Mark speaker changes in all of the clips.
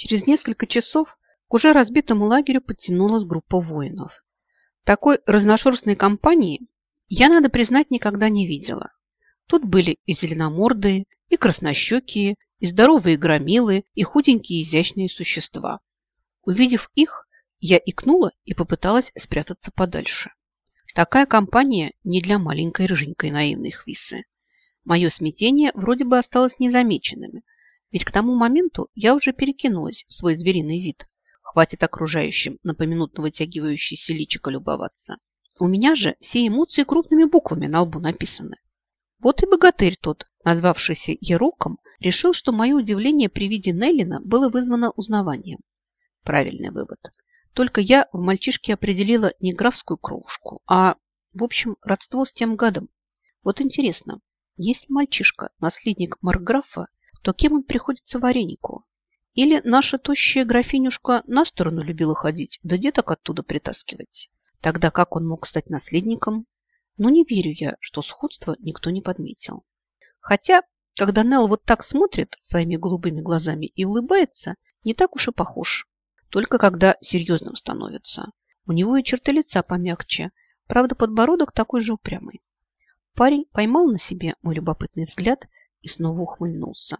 Speaker 1: Через несколько часов к уже разбитому лагерю подтянулась группа воинов. Такой разношерстной компании я, надо признать, никогда не видела. Тут были и зеленомордые, и краснощекие, и здоровые громилы, и худенькие изящные существа. Увидев их, я икнула и попыталась спрятаться подальше. Такая компания не для маленькой рыженькой наивной хвисы. Мое смятение вроде бы осталось незамеченным, ведь к тому моменту я уже перекинулась в свой звериный вид. Хватит окружающим на поминутно вытягивающийся личико любоваться. У меня же все эмоции крупными буквами на лбу написаны. Вот и богатырь тот, назвавшийся Ероком, решил, что мое удивление при виде Неллина было вызвано узнаванием. Правильный вывод. Только я в мальчишке определила не графскую кровушку, а, в общем, родство с тем гадом. Вот интересно, если мальчишка наследник Марграфа, то кем он приходится варенику? Или наша тощая графинюшка на сторону любила ходить, да деток оттуда притаскивать? Тогда как он мог стать наследником? Но не верю я, что сходство никто не подметил. Хотя, когда Нелл вот так смотрит своими голубыми глазами и улыбается, не так уж и похож. Только когда серьезным становится. У него и черты лица помягче, правда, подбородок такой же упрямый. Парень поймал на себе мой любопытный взгляд и снова ухмыльнулся.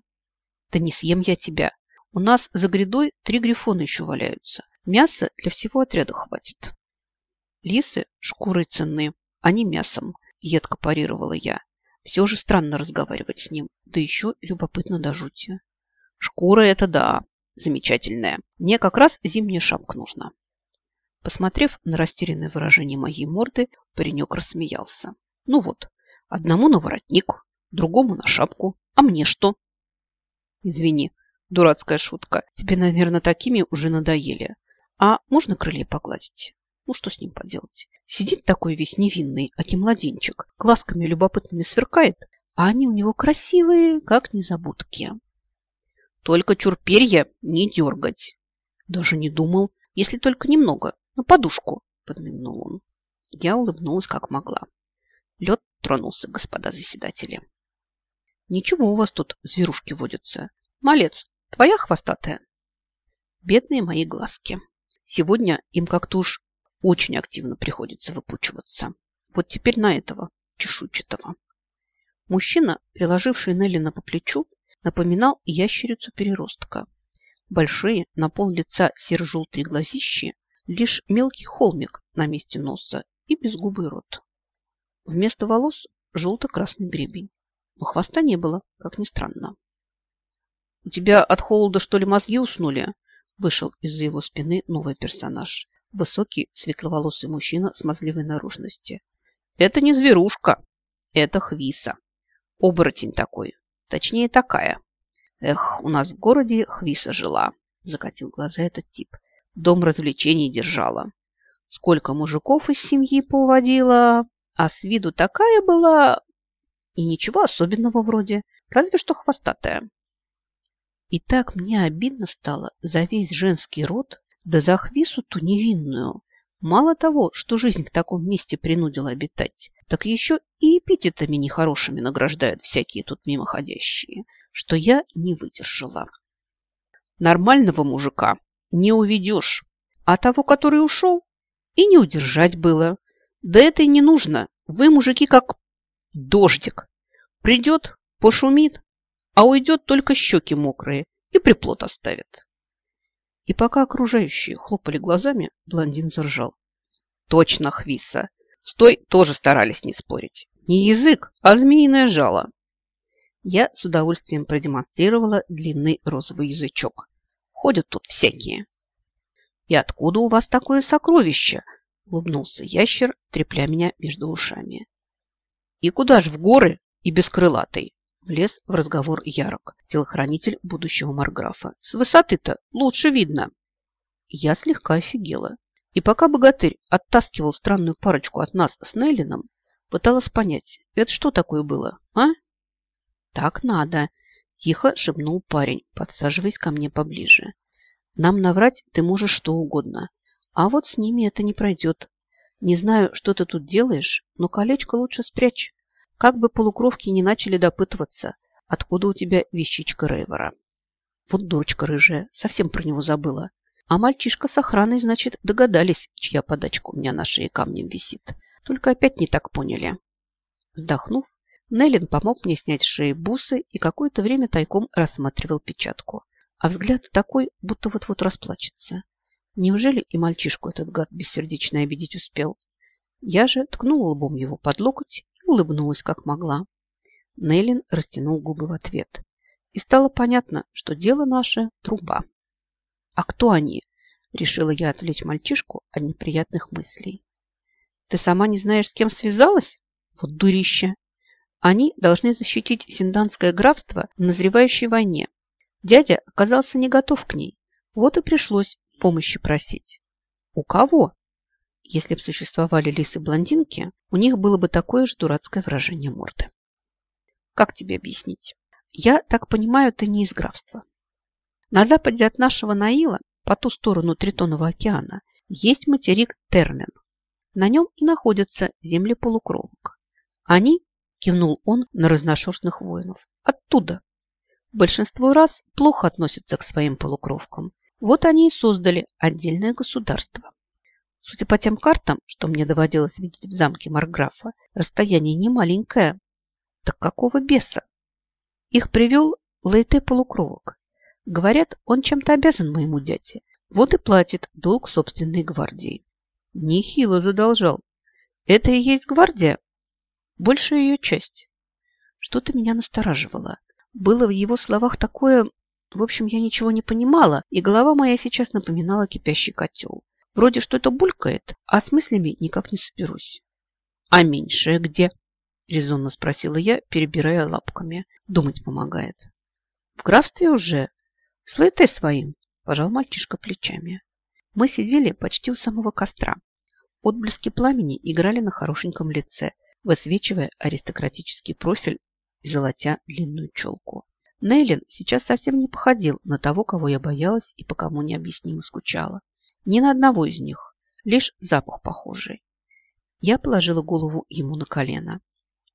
Speaker 1: Да не съем я тебя. У нас за грядой три грифона еще валяются. Мяса для всего отряда хватит. Лисы шкурой ценны, а не мясом, едко парировала я. Все же странно разговаривать с ним, да еще любопытно до жути. Шкура это да, замечательная. Мне как раз зимняя шапка нужна. Посмотрев на растерянное выражение моей морды, паренек рассмеялся. Ну вот, одному на воротник, другому на шапку, а мне что? Извини, дурацкая шутка. Тебе, наверное, такими уже надоели. А можно крылья погладить? Ну, что с ним поделать? Сидит такой весь невинный, аки младенчик, глазками любопытными сверкает, а они у него красивые, как незабудки. Только чур перья не дергать. Даже не думал, если только немного, на подушку, подмигнул он. Я улыбнулась как могла. Лед тронулся, господа заседатели. Ничего у вас тут зверушки водятся. Малец, твоя хвостатая? Бедные мои глазки. Сегодня им как-то уж очень активно приходится выпучиваться. Вот теперь на этого чешуйчатого. Мужчина, приложивший Неллина по плечу, напоминал ящерицу переростка. Большие, на пол лица серо-желтые глазищи, лишь мелкий холмик на месте носа и безгубый рот. Вместо волос желто-красный гребень. Но хвоста не было, как ни странно. «У тебя от холода, что ли, мозги уснули?» Вышел из-за его спины новый персонаж. Высокий, светловолосый мужчина с мазливой наружности. «Это не зверушка, это Хвиса. Оборотень такой, Точнее, такая. Эх, у нас в городе Хвиса жила, закатил глаза этот тип. Дом развлечений держала. Сколько мужиков из семьи поводила, а с виду такая была... И ничего особенного вроде, разве что хвостатая. И так мне обидно стало за весь женский род, да за Хвису ту невинную. Мало того, что жизнь в таком месте принудила обитать, так еще и эпитетами нехорошими награждают всякие тут мимоходящие, что я не выдержала. Нормального мужика не уведешь, а того, который ушел, и не удержать было. Да это и не нужно. Вы, мужики, как дождик. Придет, пошумит, а уйдет только щеки мокрые и приплод оставит. И пока окружающие хлопали глазами, блондин заржал. Точно, Хвиса, с той тоже старались не спорить. Не язык, а змеиное жало. Я с удовольствием продемонстрировала длинный розовый язычок. Ходят тут всякие. «И откуда у вас такое сокровище?» – улыбнулся ящер, трепля меня между ушами. «И куда ж в горы и бескрылатый?» – влез в разговор Ярок, телохранитель будущего Марграфа. «С высоты-то лучше видно». Я слегка офигела. И пока богатырь оттаскивал странную парочку от нас с Нейлином, пыталась понять, это что такое было, а? Так надо, тихо шепнул парень, подсаживаясь ко мне поближе. Нам наврать ты можешь что угодно, а вот с ними это не пройдет. Не знаю, что ты тут делаешь, но колечко лучше спрячь, как бы полукровки не начали допытываться, откуда у тебя вещичка Рейвора. Вот дурочка рыжая, совсем про него забыла. А мальчишка с охраной, значит, догадались, чья подачка у меня на шее камнем висит. Только опять не так поняли. Вздохнув, Неллин помог мне снять с шеи бусы и какое-то время тайком рассматривал печатку. А взгляд такой, будто вот-вот расплачется. Неужели и мальчишку этот гад бессердечно обидеть успел? Я же ткнула лбом его под локоть и улыбнулась, как могла. Нейлин растянул губы в ответ. И стало понятно, что дело наше – труба. «А кто они?» – решила я отвлечь мальчишку от неприятных мыслей. «Ты сама не знаешь, с кем связалась? Вот дурище!» Они должны защитить Синданское графство в назревающей войне. Дядя оказался не готов к ней. Вот и пришлось помощи просить. У кого? Если бы существовали лисы-блондинки, у них было бы такое же дурацкое выражение морды. Как тебе объяснить? Я так понимаю, ты не из графства. На западе от нашего Наила, по ту сторону Тритонова океана, есть материк Тернен. На нем и находятся земли полукровок. Они, кивнул он на разношерстных воинов, оттуда. Большинство раз плохо относятся к своим полукровкам. Вот они и создали отдельное государство. Судя по тем картам, что мне доводилось видеть в замке Марграфа, расстояние не маленькое. Так какого беса? Их привел Лейте полукровок. Говорят, он чем-то обязан моему дяде. Вот и платит долг собственной гвардии. Нехило задолжал. Это и есть гвардия? Большая ее часть. Что-то меня настораживало. Было в его словах такое... В общем, я ничего не понимала, и голова моя сейчас напоминала кипящий котел. Вроде что-то булькает, а с мыслями никак не соберусь. А меньшее где? Резонно спросила я, перебирая лапками. Думать помогает. В графстве уже? Ты своим, пожал мальчишка плечами. Мы сидели почти у самого костра. Отблески пламени играли на хорошеньком лице, высвечивая аристократический профиль и золотя длинную челку. Нейлин сейчас совсем не походил на того, кого я боялась и по кому необъяснимо скучала. Ни на одного из них, лишь запах похожий. Я положила голову ему на колено.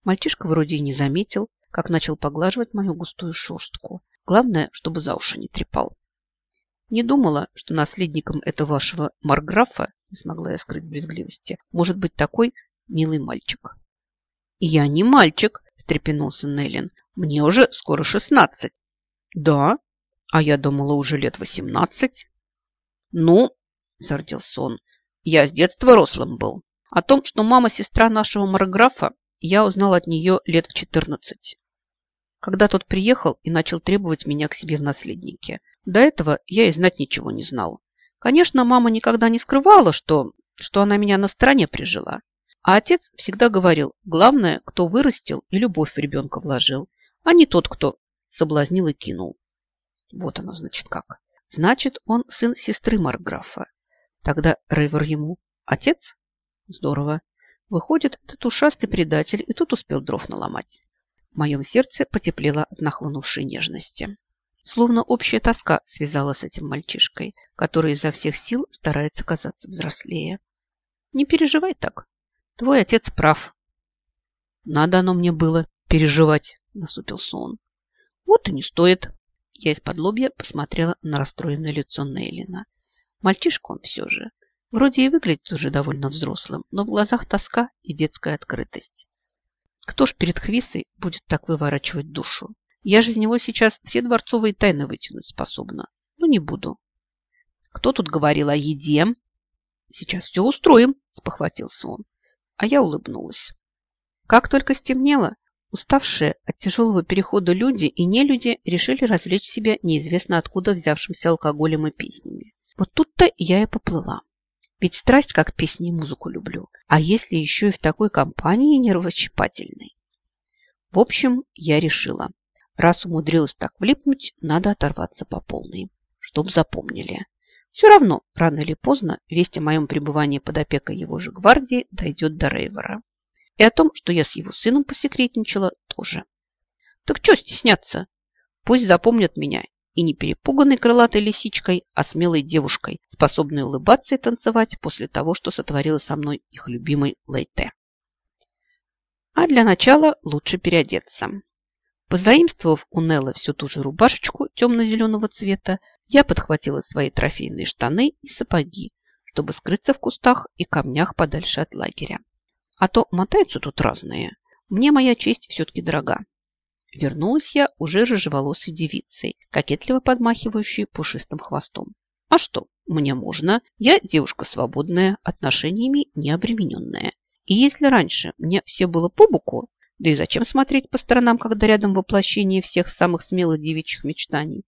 Speaker 1: Мальчишка вроде и не заметил, как начал поглаживать мою густую шерстку. Главное, чтобы за уши не трепал. Не думала, что наследником этого вашего марграфа, не смогла я скрыть брезгливости, может быть такой милый мальчик. Я не мальчик, встрепенулся Нейлин. Мне уже скоро шестнадцать. Да? А я думала уже лет восемнадцать. Ну, зардился он, я с детства рослым был. О том, что мама сестра нашего марграфа, я узнал от нее лет в четырнадцать. Когда тот приехал и начал требовать меня к себе в наследнике. До этого я и знать ничего не знал. Конечно, мама никогда не скрывала, что, что она меня на стороне прижила. А отец всегда говорил, главное, кто вырастил и любовь в ребенка вложил, а не тот, кто соблазнил и кинул. Вот оно, значит, как. Значит, он сын сестры Марграфа. Тогда Рейвер ему отец? Здорово. Выходит, этот ушастый предатель и тут успел дров наломать. В моем сердце потеплело от нахлынувшей нежности. Словно общая тоска связала с этим мальчишкой, который изо всех сил старается казаться взрослее. Не переживай так, Твой отец прав. Надо оно мне было переживать, насупился он. Вот и не стоит. Я из-под лобья посмотрела на расстроенное лицо Нейлина. Мальчишка он все же. Вроде и выглядит уже довольно взрослым, но в глазах тоска и детская открытость. Кто ж перед Хвисой будет так выворачивать душу? Я же из него сейчас все дворцовые тайны вытянуть способна. Но не буду. Кто тут говорил о еде? Сейчас все устроим, спохватился он а я улыбнулась. Как только стемнело, уставшие от тяжелого перехода люди и нелюди решили развлечь себя неизвестно откуда взявшимся алкоголем и песнями. Вот тут-то я и поплыла. Ведь страсть как песни и музыку люблю. А если еще и в такой компании нервощипательной? В общем, я решила. Раз умудрилась так влипнуть, надо оторваться по полной. Чтоб запомнили. Все равно, рано или поздно, весть о моем пребывании под опекой его же гвардии дойдет до Рейвера. И о том, что я с его сыном посекретничала, тоже. Так что стесняться? Пусть запомнят меня и не перепуганной крылатой лисичкой, а смелой девушкой, способной улыбаться и танцевать после того, что сотворила со мной их любимый Лейте. А для начала лучше переодеться. Позаимствовав у Неллы всю ту же рубашечку темно-зеленого цвета, я подхватила свои трофейные штаны и сапоги, чтобы скрыться в кустах и камнях подальше от лагеря. А то мотаются тут разные. Мне моя честь все-таки дорога. Вернулась я уже рыжеволосой девицей, кокетливо подмахивающей пушистым хвостом. А что, мне можно. Я девушка свободная, отношениями не обремененная. И если раньше мне все было по боку, да и зачем смотреть по сторонам, когда рядом воплощение всех самых смелых девичьих мечтаний,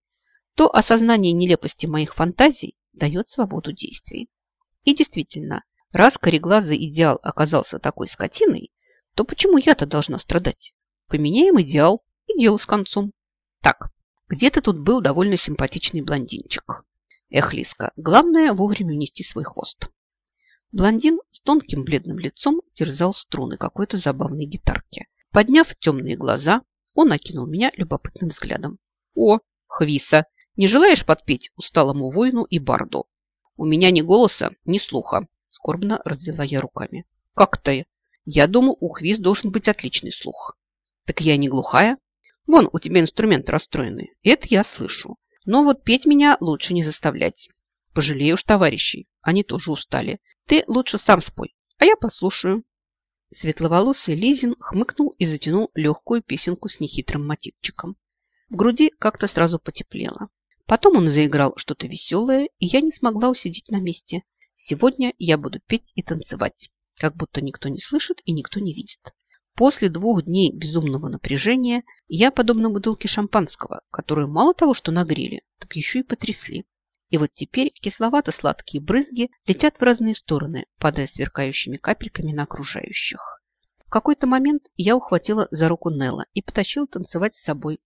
Speaker 1: то осознание нелепости моих фантазий дает свободу действий. И действительно, раз кореглазый идеал оказался такой скотиной, то почему я-то должна страдать? Поменяем идеал и дело с концом. Так, где-то тут был довольно симпатичный блондинчик. Эх, Лиска, главное вовремя нести свой хвост. Блондин с тонким бледным лицом терзал струны какой-то забавной гитарки. Подняв темные глаза, он окинул меня любопытным взглядом. «О, Хвиса, не желаешь подпеть усталому воину и барду?» «У меня ни голоса, ни слуха», – скорбно развела я руками. «Как то Я думал, у Хвис должен быть отличный слух». «Так я не глухая. Вон, у тебя инструменты расстроены. Это я слышу. Но вот петь меня лучше не заставлять. Пожалею уж товарищей, они тоже устали. Ты лучше сам спой, а я послушаю». Светловолосый Лизин хмыкнул и затянул легкую песенку с нехитрым мотивчиком. В груди как-то сразу потеплело. Потом он заиграл что-то веселое, и я не смогла усидеть на месте. Сегодня я буду петь и танцевать, как будто никто не слышит и никто не видит. После двух дней безумного напряжения я, подобно бутылке шампанского, которую мало того, что нагрели, так еще и потрясли. И вот теперь кисловато-сладкие брызги летят в разные стороны, падая сверкающими капельками на окружающих. В какой-то момент я ухватила за руку Нелла и потащила танцевать с собой.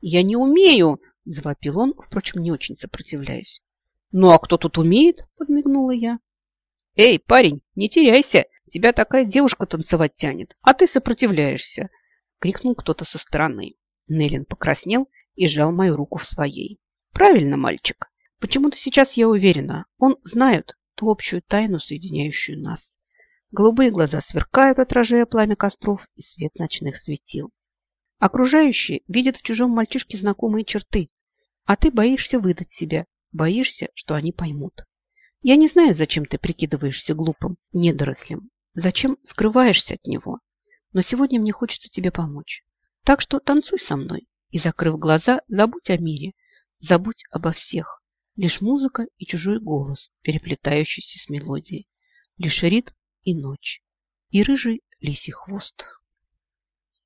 Speaker 1: «Я не умею!» – завопил он, впрочем, не очень сопротивляясь. «Ну а кто тут умеет?» – подмигнула я. «Эй, парень, не теряйся! Тебя такая девушка танцевать тянет, а ты сопротивляешься!» – крикнул кто-то со стороны. Неллин покраснел и сжал мою руку в своей. «Правильно, мальчик. Почему-то сейчас я уверена, он знает ту общую тайну, соединяющую нас. Голубые глаза сверкают, отражая пламя костров и свет ночных светил. Окружающие видят в чужом мальчишке знакомые черты, а ты боишься выдать себя, боишься, что они поймут. Я не знаю, зачем ты прикидываешься глупым, недорослем, зачем скрываешься от него, но сегодня мне хочется тебе помочь. Так что танцуй со мной и, закрыв глаза, забудь о мире, забудь обо всех, Лишь музыка и чужой голос, переплетающийся с мелодией. Лишь ритм и ночь. И рыжий лисий хвост.